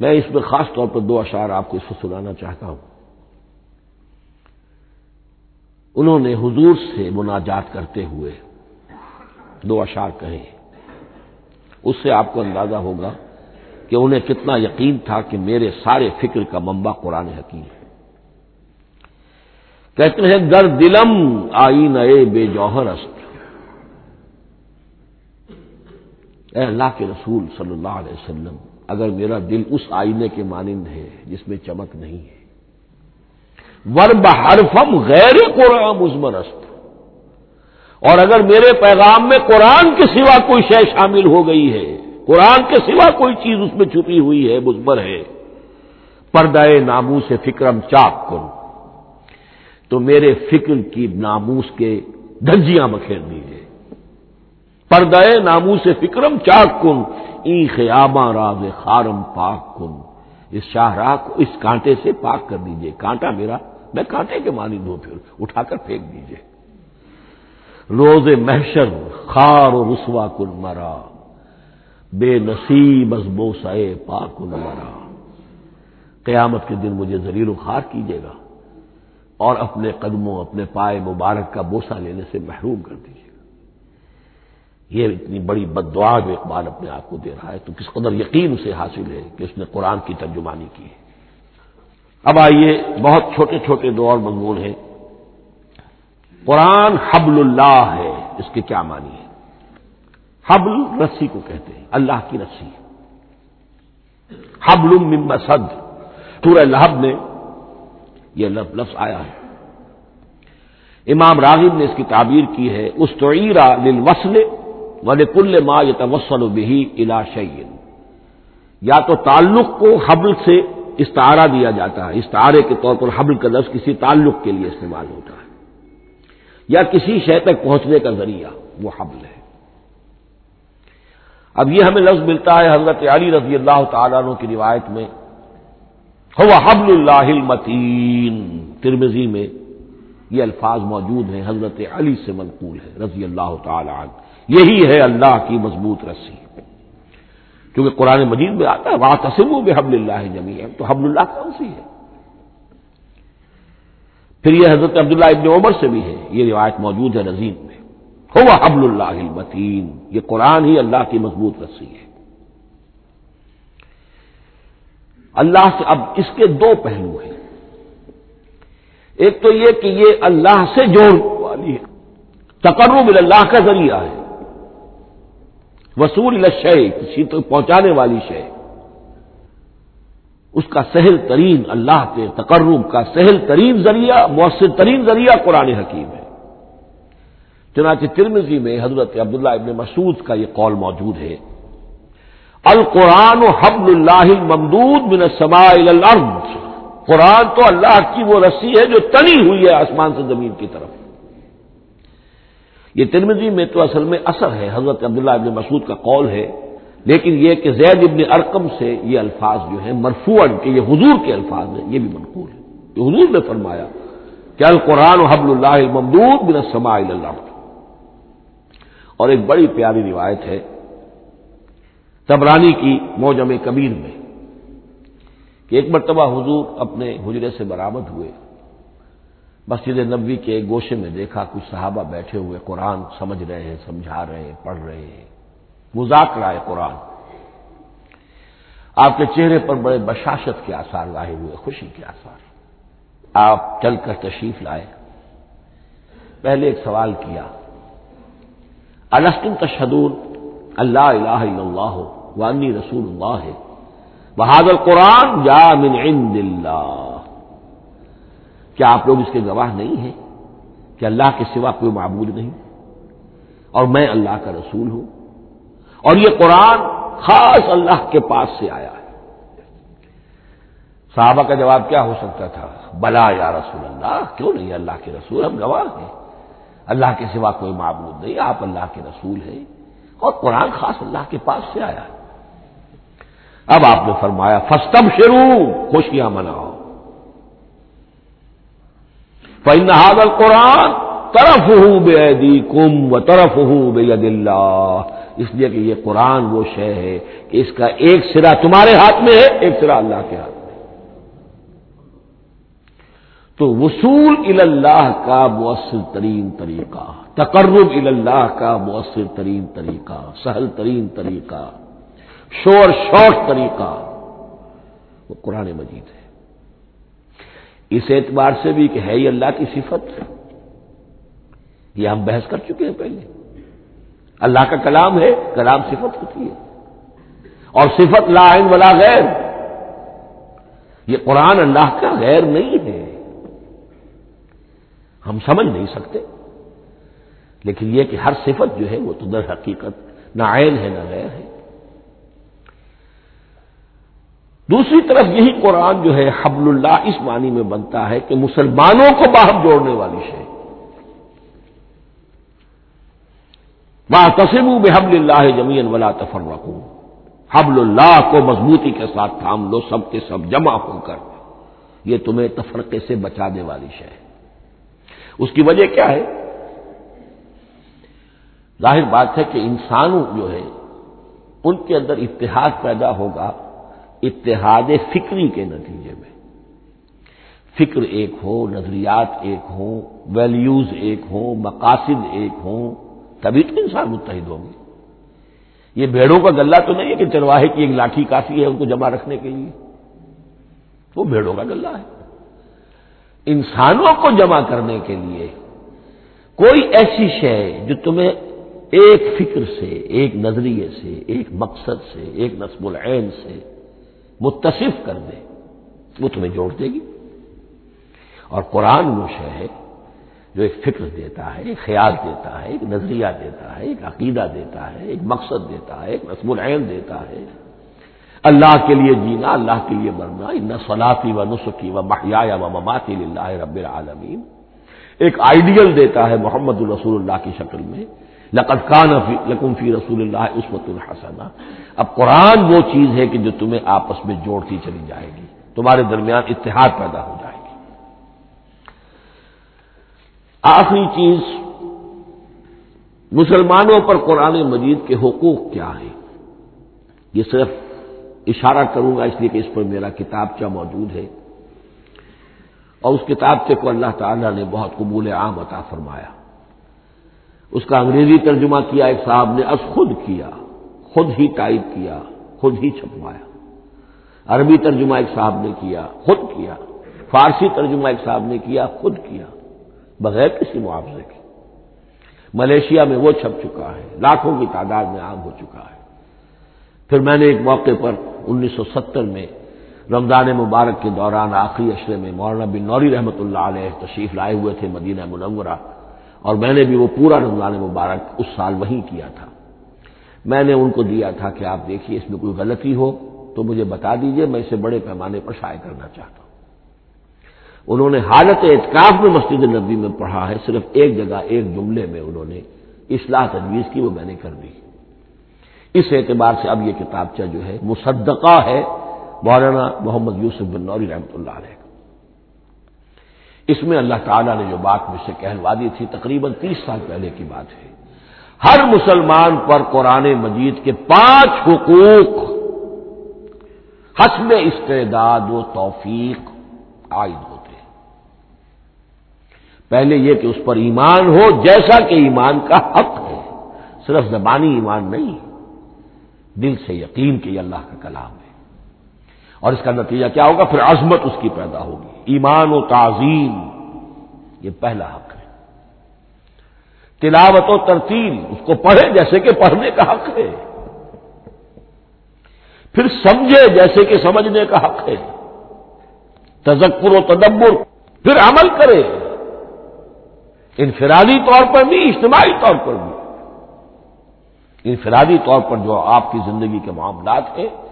میں اس میں خاص طور پر دو اشعار آپ کو اس کو سنانا چاہتا ہوں۔ انہوں نے حضور سے مناجات کرتے ہوئے دو اشعار کہے۔ اس سے آپ کو اندازہ ہوگا کہ انہیں کتنا یقین تھا کہ میرے سارے فکر کا منبع قرآن حکیم ہے۔ کہتے ہیں، در دلم آئی نئے بے جوہر است۔ اے اللہ کے رسول صلی اللہ علیہ وسلم اگر میرا دل اس آئینے کے مانند ہے جس میں چمک نہیں ہے۔ ور بحرفم غیر قرآن مزمرست اور اگر میرے پیغام میں قرآن کے سوا کوئی شے شامل ہو گئی ہے، قرآن کے سوا کوئی چیز اس میں چھپی ہوئی ہے مزمر ہے۔ پردے ناموس سے فکرم چاک کن تو میرے فکر کی ناموس کے دھجیاں بکھیر دیجیے پردے ناموس سے فکرم چاک کن ای خیاباں راز خارم پاک کن۔ اس شاہراہ کو اس کانٹے سے پاک کر دیجیے کانٹا میرا، میں کانٹے کے مانی دوں پھر اٹھا کر پھینک دیجیے روز محشر خار و رسوا کن مرا۔ بے نصیب از بوسائے پاک مرا۔ قیامت کے دن مجھے زلیل و خار کیجیے گا اور اپنے قدموں، اپنے پائے مبارک کا بوسا لینے سے محروم کر دیجیے یہ اتنی بڑی بد دعا جو اقبال اپنے آپ کو دے رہا ہے تو کس قدر یقین اسے حاصل ہے کہ اس نے قرآن کی ترجمانی کی ہے؟ اب آئیے، بہت چھوٹے چھوٹے دو اور مضمون ہیں۔ قرآن حبل اللہ ہے، اس کے کیا معنی ہے حبل رسی کو کہتے ہیں، اللہ کی رسی۔ حبل مسد، سورہ لہب میں یہ لفظ آیا ہے۔ امام راغب نے اس کی تعبیر کی ہے اس تویرا ول کل ما یہ توسل بہی الا شعین یا تو تعلق کو حبل سے استعارہ دیا جاتا ہے، استعارے کے طور پر حبل کا لفظ کسی تعلق کے لیے استعمال ہوتا ہے۔ یا کسی شے تک پہنچنے کا ذریعہ، وہ حبل ہے۔ اب یہ ہمیں لفظ ملتا ہے، حضرت علی رضی اللہ تعالیٰ عنہ کی روایت میں ہوا حبل اللہ المتین۔ ترمزی میں یہ الفاظ موجود ہیں، حضرت علی سے منقول ہے، رضی اللہ تعالی عنہ۔ یہی ہے اللہ کی مضبوط رسی۔ کیونکہ قرآن مجید میں آتا ہے وہاں تسم و حبل اللہ جمی ہے تو حبل اللہ کون سی ہے؟ پھر یہ حضرت عبداللہ ابن عمر سے بھی ہے، یہ روایت موجود ہے نظیم میں۔ ہوا حبل اللہ المتین، یہ قرآن ہی اللہ کی مضبوط رسی ہے۔ اللہ سے اب اس کے دو پہلو ہیں۔ ایک تو یہ کہ یہ اللہ سے جوڑ والی ہے۔ تقرب اللہ کا ذریعہ ہے۔ وصول الشے کسی تو پہنچانے والی شے اس کا سہل ترین اللہ کے تقرب کا سہل ترین ذریعہ، مؤثر ترین ذریعہ قرآن حکیم ہے۔ چنانچہ ترمزی میں حضرت عبداللہ ابن مسعود کا یہ قول موجود ہے۔ القرآن و حبل اللہ ممدود من السماء الى الارض۔ قرآن تو اللہ کی وہ رسی ہے جو تنی ہوئی ہے آسمان سے زمین کی طرف۔ یہ ترمزی میں تو اصل میں اثر ہے، حضرت عبداللہ ابن مسعود کا قول ہے، لیکن یہ کہ زید ابن ارکم سے یہ الفاظ جو ہیں مرفوعن کہ یہ حضور کے الفاظ ہیں، یہ بھی منقول ہے۔ یہ حضور نے فرمایا کہ القرآن و حبل اللہ ممدود بن السماء اور ایک بڑی پیاری روایت ہے تبرانی کی موجم کبیر میں کہ ایک مرتبہ حضور اپنے حجرے سے برآمد ہوئے۔ مسجد نبوی کے گوشے میں دیکھا کچھ صحابہ بیٹھے ہوئے قرآن سمجھ رہے ہیں، سمجھا رہے ہیں، پڑھ رہے ہیں۔ مذاکر رہا ہے قرآن۔ آپ کے چہرے پر بڑے بشاشت کے آثار لاہے ہوئے، خوشی کے آثار۔ آپ چل کر تشریف لائے۔ پہلے ایک سوال کیا۔ السطم تشدور اللہ الہ الا اللہ وانی رسول اللہ ہے۔ بہادر قرآن یا من عند اللہ۔ کیا آپ لوگ اس کے گواہ نہیں ہیں کہ اللہ کے سوا کوئی معبود نہیں؟ اور میں اللہ کا رسول ہوں۔ اور یہ قرآن خاص اللہ کے پاس سے آیا ہے۔ صحابہ کا جواب کیا ہو سکتا تھا؟ بلا یا رسول اللہ، کیوں نہیں؟ اللہ کے رسول ہم گواہ ہیں۔ اللہ کے سوا کوئی معبود نہیں، آپ اللہ کے رسول ہیں۔ اور قرآن خاص اللہ کے پاس سے آیا۔ ہے اب آپ نے فرمایا فستم شروع خوشیاں مناؤ۔ فن حاضر قرآن طرف ہوں بے عیدی کم و طرف ہوں بے اللہ اس لیے کہ یہ قرآن وہ شے ہے کہ اس کا ایک سرا تمہارے ہاتھ میں ہے، ایک سرا اللہ کے ہاتھ میں تو وصول اللہ کا مؤثر ترین طریقہ، تقرب اللہ کا مؤثر ترین طریقہ، سہل ترین طریقہ، شور شوق طریقہ وہ قرآن مجید ہے۔ اس اعتبار سے بھی کہ ہے یہ اللہ کی صفت یہ ہم بحث کر چکے ہیں پہلے اللہ کا کلام ہے، کلام صفت ہوتی ہے۔ اور صفت لا عین ولا غیر یہ قرآن اللہ کا غیر نہیں ہے۔ ہم سمجھ نہیں سکتے۔ لیکن یہ کہ ہر صفت جو ہے وہ تو در حقیقت نہ عین ہے نہ غیر ہے۔ دوسری طرف یہی قرآن جو ہے حبل اللہ اس معنی میں بنتا ہے کہ مسلمانوں کو باہم جوڑنے والی شے۔ وہاں تسم بے حبل اللہ جمین ولا تفر حبل اللہ کو مضبوطی کے ساتھ تھام لو، سب کے سب جمع ہو کر۔ یہ تمہیں تفرقے سے بچانے والی شے۔ ہے اس کی وجہ کیا ہے؟ ظاہر بات ہے کہ انسانوں جو ہے، ان کے اندر اتحاد پیدا ہوگا۔ اتحاد فکری کے نتیجے میں۔ فکر ایک ہو، نظریات ایک ہوں ویلیوز ایک ہوں، مقاصد ایک ہوں، تبھی تو انسان متحد ہوں گے۔ یہ بھیڑوں کا گلہ تو نہیں ہے کہ چرواہے کی ایک لاٹھی کافی ہے ان کو جمع رکھنے کے لیے۔ وہ بھیڑوں کا گلہ ہے۔ انسانوں کو جمع کرنے کے لیے کوئی ایسی شے جو تمہیں ایک فکر سے، ایک نظریے سے، ایک مقصد سے، ایک نصب العین سے متصف کر دے، وہ تمہیں جوڑ دے گی۔ اور قرآن وہ شے ہے جو ایک فکر دیتا ہے، ایک خیال دیتا ہے، ایک نظریہ دیتا ہے، ایک عقیدہ دیتا ہے، ایک مقصد دیتا ہے، ایک نصب العین دیتا ہے۔ اللہ کے لیے جینا، اللہ کے لیے مرنا، ان صلاحی و نسخی و محیا و مماتی اللہ رب العالمین۔ ایک آئیڈیل دیتا ہے محمد الرسول اللہ کی شکل میں لقت کان لکم فی رسول اللہ عصمت الحسنہ اب قرآن وہ چیز ہے کہ جو تمہیں آپس میں جوڑتی چلی جائے گی، تمہارے درمیان اتحاد پیدا ہو جائے گی۔ آخری چیز، مسلمانوں پر قرآن مجید کے حقوق کیا ہیں؟ یہ صرف اشارہ کروں گا اس لیے کہ اس پر میرا کتابچہ موجود ہے۔ اور اس کتابچے کو اللہ تعالیٰ نے بہت قبول عام عطا فرمایا۔ اس کا انگریزی ترجمہ کیا، ایک صاحب نے از خود کیا، خود ہی ٹائپ کیا، خود ہی چھپوایا۔ عربی ترجمہ ایک صاحب نے کیا، خود کیا۔ فارسی ترجمہ ایک صاحب نے کیا، خود کیا، بغیر کسی معاوضے کے۔ ملیشیا میں وہ چھپ چکا ہے، لاکھوں کی تعداد میں عام ہو چکا ہے۔ پھر میں نے ایک موقع پر انیس سو ستر میں رمضان مبارک کے دوران آخری اشرے میں مولانا بن نوری رحمۃ اللہ علیہ تشریف لائے ہوئے تھے مدینہ منورہ۔ اور میں نے بھی وہ پورا رمضان مبارک اس سال وہیں کیا تھا۔ میں نے ان کو دیا تھا کہ آپ دیکھیے اس میں کوئی غلطی ہو تو مجھے بتا دیجیے، میں اسے بڑے پیمانے پر شائع کرنا چاہتا ہوں۔ انہوں نے حالت اعتکاف میں مسجد نبی میں پڑھا ہے، صرف ایک جگہ، ایک جملے میں انہوں نے اصلاح تجویز کی، وہ میں نے کر دی۔ اس اعتبار سے اب یہ کتابچہ جو ہے، مصدقہ ہے، مولانا محمد یوسف بن نوری رحمۃ اللہ علیہ اس میں اللہ تعالیٰ نے جو بات مجھ سے کہلوا دی تھی، تقریباً تیس سال پہلے کی بات ہے۔ ہر مسلمان پر قرآن مجید کے پانچ حقوق حسب استعداد و توفیق عائد ہوتے ہیں۔ پہلے یہ کہ اس پر ایمان ہو، جیسا کہ ایمان کا حق ہے، صرف زبانی ایمان نہیں، دل سے یقین کہ یہ اللہ کا کلام ہے۔ اور اس کا نتیجہ کیا ہوگا؟ پھر عظمت اس کی پیدا ہوگی۔ ایمان و تعظیم، یہ پہلا حق ہے۔ تلاوت و ترتیل، اس کو پڑھے جیسے کہ پڑھنے کا حق ہے۔ پھر سمجھے جیسے کہ سمجھنے کا حق ہے۔ تذکر و تدبر، پھر عمل کرے۔ انفرادی طور پر بھی، اجتماعی طور پر بھی۔ انفرادی طور پر جو آپ کی زندگی کے معاملات ہیں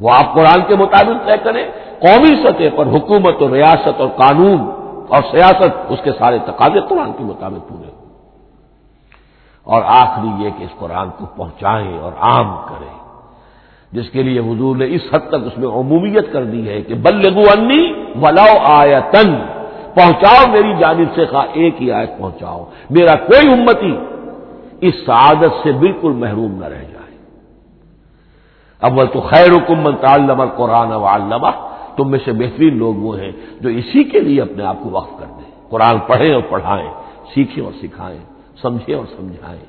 وہ آپ قرآن کے مطابق طے کریں، قومی سطح پر حکومت اور ریاست اور قانون اور سیاست اس کے سارے تقاضے قرآن کے مطابق پورے اور آخری یہ کہ اس قرآن کو پہنچائیں اور عام کریں۔ جس کے لیے حضور نے اس حد تک اس میں عمومیت کر دی ہے کہ بلگو انی ولاؤ آیا تن پہنچاؤ میری جانب سے، خواہ ایک ہی آیت پہنچاؤ۔ میرا کوئی امتی اس سعادت سے بالکل محروم نہ رہ جائے۔ اول تو خیر حکم تعلم قرآن و علامہ تم میں سے بہترین لوگ وہ ہیں جو اسی کے لیے اپنے آپ کو وقف کر دیں۔ قرآن پڑھیں اور پڑھائیں، سیکھیں اور سکھائیں، سمجھیں اور سمجھائیں۔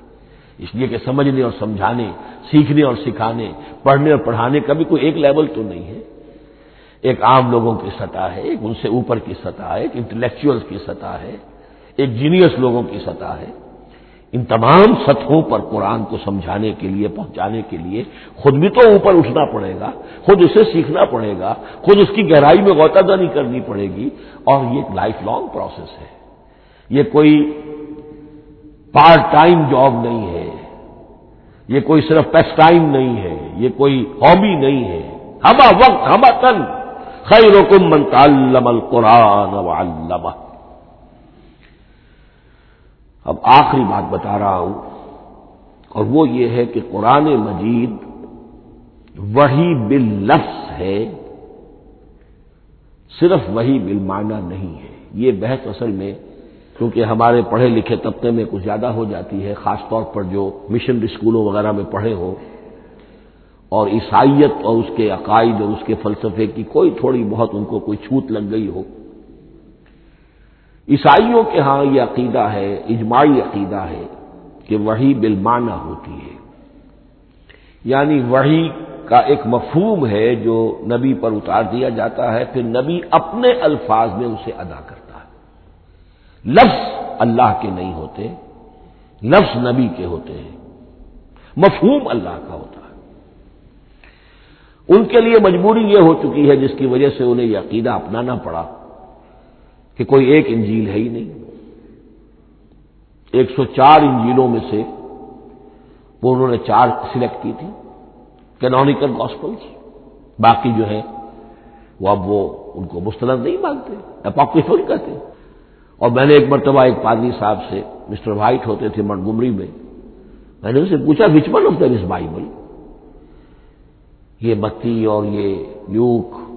اس لیے کہ سمجھنے اور سمجھانے، سیکھنے اور سکھانے، پڑھنے اور پڑھانے کا بھی کوئی ایک لیول تو نہیں ہے۔ ایک عام لوگوں کی سطح ہے، ایک ان سے اوپر کی سطح ہے، ایک انٹلیکچوئل کی سطح ہے، ایک جینیس لوگوں کی سطح ہے۔ ان تمام سطحوں پر قرآن کو سمجھانے کے لیے، پہنچانے کے لیے خود بھی تو اوپر اٹھنا پڑے گا، خود اسے سیکھنا پڑے گا، خود اس کی گہرائی میں غوطہ دانی کرنی پڑے گی، اور یہ ایک لائف لانگ پروسیس ہے۔ یہ کوئی پارٹ ٹائم جاب نہیں ہے، یہ کوئی صرف پیس ٹائم نہیں ہے، یہ کوئی ہابی نہیں ہے۔ ہما وقت ہما تن۔ خیر من تعلم القرآن وعلمہ۔ اب آخری بات بتا رہا ہوں، اور وہ یہ ہے کہ قرآن مجید وہی بل لفظ ہے، صرف وہی بل نہیں ہے۔ یہ بحث اصل میں، کیونکہ ہمارے پڑھے لکھے طبقے میں کچھ زیادہ ہو جاتی ہے، خاص طور پر جو مشنری اسکولوں وغیرہ میں پڑھے ہو اور عیسائیت اور اس کے عقائد اور اس کے فلسفے کی کوئی تھوڑی بہت ان کو کوئی چھوت لگ گئی ہو۔ عیسائیوں کے ہاں یہ عقیدہ ہے، اجماعی عقیدہ ہے کہ وہی بالمانہ ہوتی ہے۔ یعنی وہی کا ایک مفہوم ہے جو نبی پر اتار دیا جاتا ہے، پھر نبی اپنے الفاظ میں اسے ادا کرتا ہے۔ لفظ اللہ کے نہیں ہوتے، لفظ نبی کے ہوتے ہیں۔ مفہوم اللہ کا ہوتا ہے۔ ان کے لیے مجبوری یہ ہو چکی ہے جس کی وجہ سے انہیں یہ عقیدہ اپنانا پڑا۔ کہ کوئی ایک انجیل ہے ہی نہیں۔ ایک سو چار انجیلوں میں سے وہ انہوں نے چار سلیکٹ کی تھی کینونیکل گاسپلس باقی جو ہے وہ اب وہ ان کو مستند نہیں مانتے اپاکریفل کہتے۔ اور میں نے ایک مرتبہ ایک پادری صاحب سے مسٹر وائٹ ہوتے تھے منگمری میں میں نے ان سے پوچھا which one of this Bible یہ بتی اور یہ لوک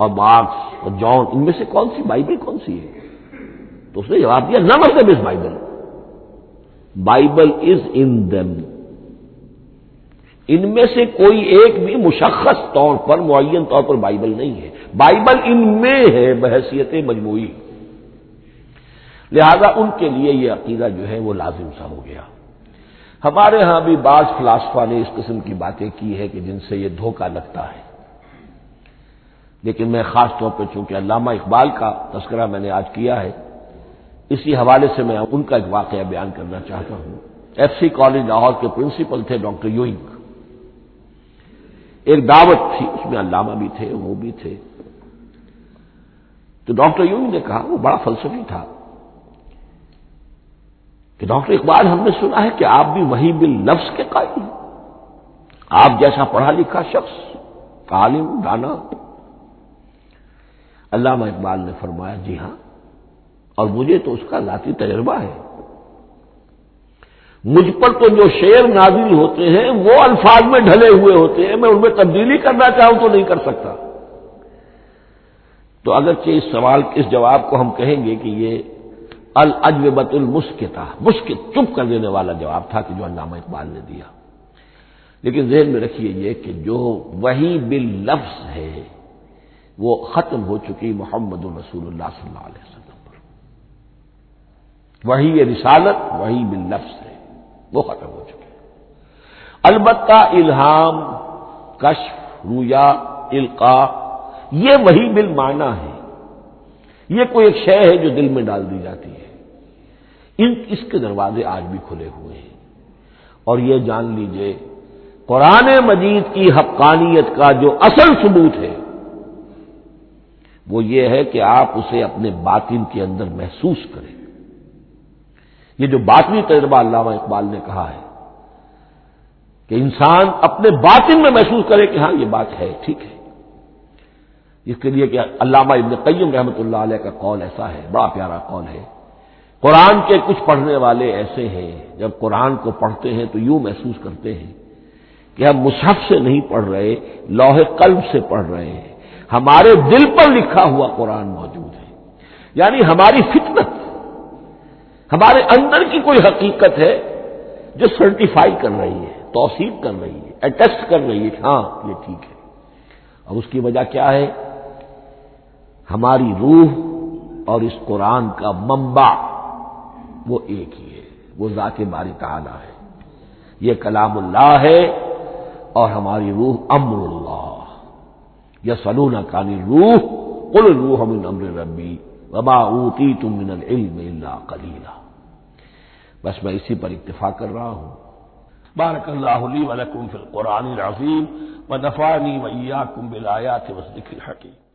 اور مارکس اور جان، ان میں سے کون سی بائبل کون سی ہے؟ تو اس نے جواب دیا، نہ مطلب اس بائبل۔ بائبل از ان دم۔ ان میں سے کوئی ایک بھی مشخص طور پر، معین طور پر بائبل نہیں ہے۔ بائبل ان میں ہے، بحثیت مجموعی۔ لہذا ان کے لیے یہ عقیدہ جو ہے وہ لازم سا ہو گیا۔ ہمارے ہاں بھی بعض فلاسفہ نے اس قسم کی باتیں کی ہے کہ جن سے یہ دھوکہ لگتا ہے۔ لیکن میں خاص طور پہ چونکہ علامہ اقبال کا تذکرہ میں نے آج کیا ہے، اسی حوالے سے میں ان کا ایک واقعہ بیان کرنا چاہتا ہوں۔ ایف سی کالج لاہور کے پرنسپل تھے ڈاکٹر یوئنگ۔ ایک دعوت تھی، اس میں علامہ بھی تھے، وہ بھی تھے۔ تو ڈاکٹر یوئنگ نے کہا، وہ بڑا فلسفی تھا۔ کہ ڈاکٹر اقبال، ہم نے سنا ہے کہ آپ بھی وہی بل لفظ کے قائل آپ جیسا پڑھا لکھا شخص، عالم، دانا۔ علامہ اقبال نے فرمایا جی ہاں اور مجھے تو اس کا ذاتی تجربہ ہے۔ مجھ پر تو جو شعر نازل ہوتے ہیں، وہ الفاظ میں ڈھلے ہوئے ہوتے ہیں، میں ان میں تبدیلی کرنا چاہوں تو نہیں کر سکتا۔ تو اگرچہ اس سوال، اس جواب کو ہم کہیں گے کہ یہ الجوبت المسکتا مسکت چپ کر دینے والا جواب تھا کہ جو علامہ اقبال نے دیا۔ لیکن ذہن میں رکھیے یہ کہ جو وہی بل لفظ ہے وہ ختم ہو چکی محمد الرسول اللہ صلی اللہ علیہ وسلم پر۔ وہی یہ رسالت، وہی بل لفظ ہے، وہ ختم ہو چکی۔ البتہ الہام، کشف، رویا القا یہ وہی بل مانا ہے۔ یہ کوئی ایک شے ہے جو دل میں ڈال دی جاتی ہے۔ ان، اس کے دروازے آج بھی کھلے ہوئے ہیں۔ اور یہ جان لیجیے، قرآن مجید کی حقانیت کا جو اصل ثبوت ہے وہ یہ ہے کہ آپ اسے اپنے باطن کے اندر محسوس کریں۔ یہ جو باطنی تجربہ علامہ اقبال نے کہا ہے کہ انسان اپنے باطن میں محسوس کرے کہ ہاں یہ بات ہے، ٹھیک ہے۔ اس کے لیے کہ علامہ ابن قیم رحمۃ اللہ علیہ کا قول ایسا ہے، بڑا پیارا قول ہے۔ قرآن کے کچھ پڑھنے والے ایسے ہیں، جب قرآن کو پڑھتے ہیں تو یوں محسوس کرتے ہیں کہ ہم مصحف سے نہیں پڑھ رہے، لوہے قلب سے پڑھ رہے ہیں۔ ہمارے دل پر لکھا ہوا قرآن موجود ہے۔ یعنی ہماری فطرت، ہمارے اندر کی کوئی حقیقت ہے جو سرٹیفائی کر رہی ہے، توثیق کر رہی ہے اٹیسٹ کر رہی ہے کہ ہاں یہ ٹھیک ہے۔ اور اس کی وجہ کیا ہے؟ ہماری روح اور اس قرآن کا منبع وہ ایک ہی ہے، وہ ذات باری تعالی ہے۔ یہ کلام اللہ ہے اور ہماری روح امر اللہ یا سلون کانی روح کل روح من امر ربی وبا اوتی تم من العلم اللہ کلیلہ بس میں اسی پر اتفاق کر رہا ہوں۔ بارک اللہ لی ولکم فی القرآن العظیم و نفانی ویاکم بالآیات والذکر الحکیم۔